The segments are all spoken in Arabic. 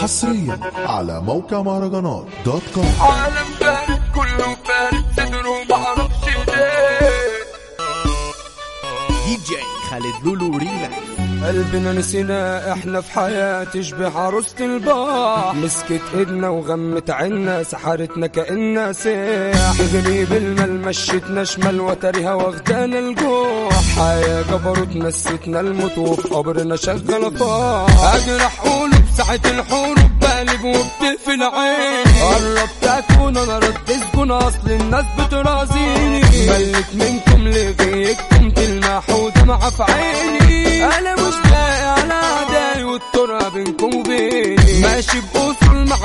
حصريا على موقع مهرجانات دوت كوم عالم بارد كله بارد صدره معرفش ليه. دي جي خالد لولو ريماكس قلبنا نسينا إحنا في حياة تشبه عروسة البحر مسكت إيدنا وغمت عنا سحرتنا كأننا ساح. تغري بالمال مشيتنا شمال وتريها واخدانا الجوع حياة جبروت نسيتنا الموت وفي قبرنا شغالة طاح. اجرح قلوب ساعة الحروب بقلب وبتقفل عيني. قربت اكون أنا رد سجون أصل الناس بترازيني. ملت منكم لغيكم تلمح ودمعة في عيني. أنا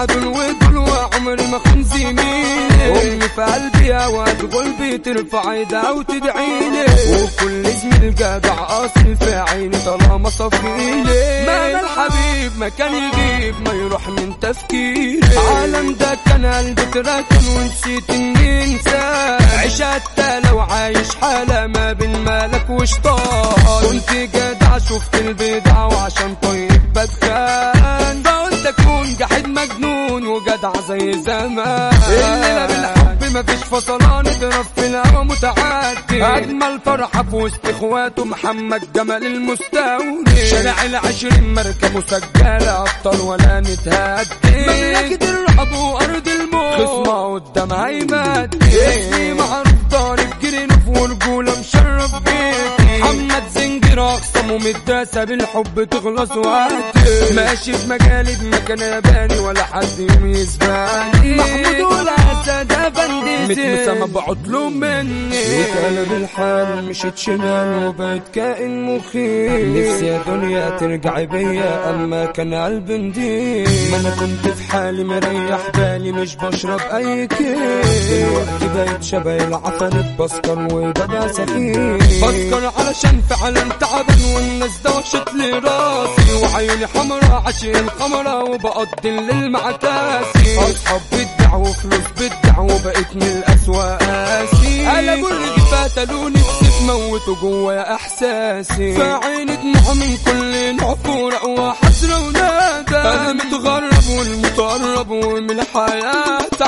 دول ودول وعمري ما اخون زميلي أمي في قلبي اوقات قلبي ترفع إيدها وتدعيلي وكل زميل جدع اصل في عيني طالما صفيلي ما أنا الحبيب ما كان يغيب ما يروح من تفكيري. عالم ده كان قلبي تراكن ونسيت إني انسان عيش حتى لو عايش حالة ما بين مالك وشطان كنت جدع شفت البدع وجدع زي زمان. الليلة بالحب مفيش فصلان اضرب في الهوا متعدي أجمل فرحة في وسط إخواته محمد جمال المستوري. شارع العشرين مركب مسجلة أبطال ولا نتهدي. مملكة الرعب وأرض الموت. خصمة قدام هيمدي اسمي معروف ضارب جرينف ورجولة مشرف بيتي. محمد زنجر اخصم ومتداسة بالحب تخلص وقتي. ماشي في مجالي بمكان ياباني ولا حد يميز بالي محمود ولا أسد افنديسي متمسامة بعطله مني. وكان بالحال مشيت شمال وبقيت كائن مخيف. نفسي يا دنيا ترجعي بيا أما كان قلبي نديم ما أنا كنت في حالي مريح بالي مش بشرب أي كيف. دلوقتي بقيت شبه العفاريت بسكر وببقى سخيف. بسكر علشان فعلا تعبان والناس دوشت لي راسي؟ وعيوني حمرا عشان القمرة وبقضي الليل مع كاسي أصحاب بدع وفلوس بدع وبقيت من الأسوأ قاسي قلبوا الرجل قتلوني بسيف موتوا جوا إحساسي. فعيني دموع من كل نوع فرق وحسرة وندى أنا متغرب والمتقرب ومن الحياة فوت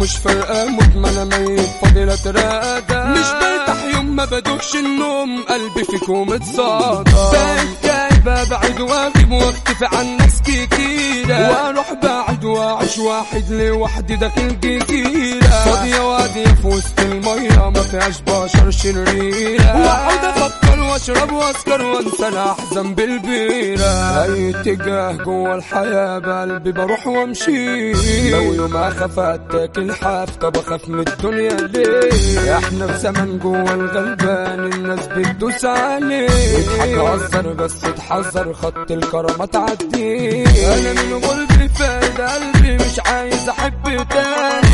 مش فارقة موت ما أنا ميت فاضل اترادى مش برتاح يوم ما بدوش النوم قلبي فيكم اتصادى بقيت ببعد واغيب واختفي عن ناس كتيرة. وأروح بعد واعيش واحد لوحدي داخل جزيرة. فاضية وادية في وسط المية ما فيهاش بشر شريرة. واقعد أفكر واشرب واسكر وانسى الأحزان بالبيرة. أي اتجاه جوا الحياة بقلبي بروح وأمشي. لو يوم اخاف اتاكل حاف طب أخاف من الدنيا ليه؟ إحنا في زمن جوا الغلبان الناس بتدوس عليه. اضحك هزر بس اتحذر خط الكرامة تعدي أنا من قلبي فارد قلبي مش عايز أحب تاني.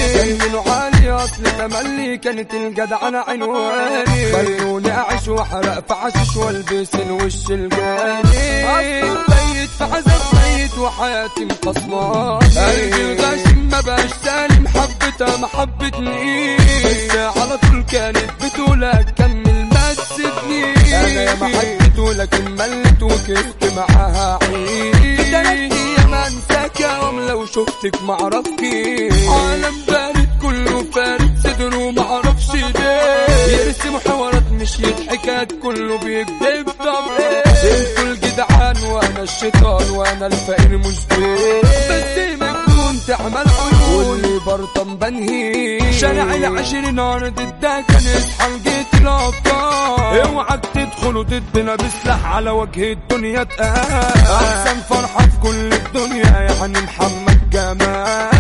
تملي كانت الجدعنة عنواني خلوني أعيش وأحرق في عشش وألبس الوش الجاني أصلا بيت في عذاب بيت وحياتي مقصمة قلبي الغاشم ما بقاش سالم حبتها ما حبتني بس على طول كانت بتقول هتكمل ما تسيبنيش أنا يا ما حبيت ولكن ملت وكرهت معاها أيام أنساك يا لو شفتك معرفكيش عالم بارد كله فارد يرسم حوارات مش يضحكات كله بيكذب. طب إيه أنتوا الجدعان وأنا الشيطان وأنا الفقير مش بيه بس مجنون تعمل عيون. واللي برطم بنهي شارع العشرين ارض الدا كان يصحى لقيت الابطال اوعك تدخلوا ضدنا بسلاح على وجه الدنيا تقال. أحسن فرحة في كل الدنيا يعني محمد جمال.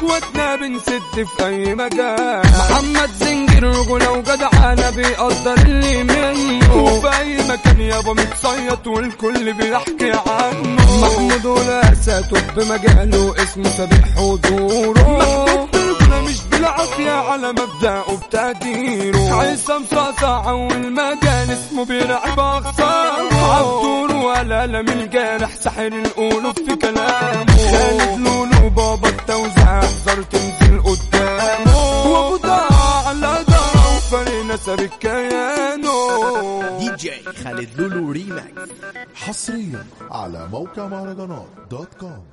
اخواتنا بنسد في أي مجال محمد زنجر رجوله وجدعانه بيقدر اللي منه. وفي أي مكان يابا متصيط والكل بيحكي عنه. محمود ولاسة بمجاله اسمه سابق حضوره. مش بالعافية على مبدأه بتقديره. عصام صاصع والمجال اسمه بيلعب أخصامه عبدور ولا لم الجارح سحر القلوب في كلامه. خالد لولو احذر تنزل قدامه. وابو ضاع على ضاع وفرينا سابق كيانه دي جي خالد لولو ريماكس. حصريا على موقع مهرجانات دوت كوم.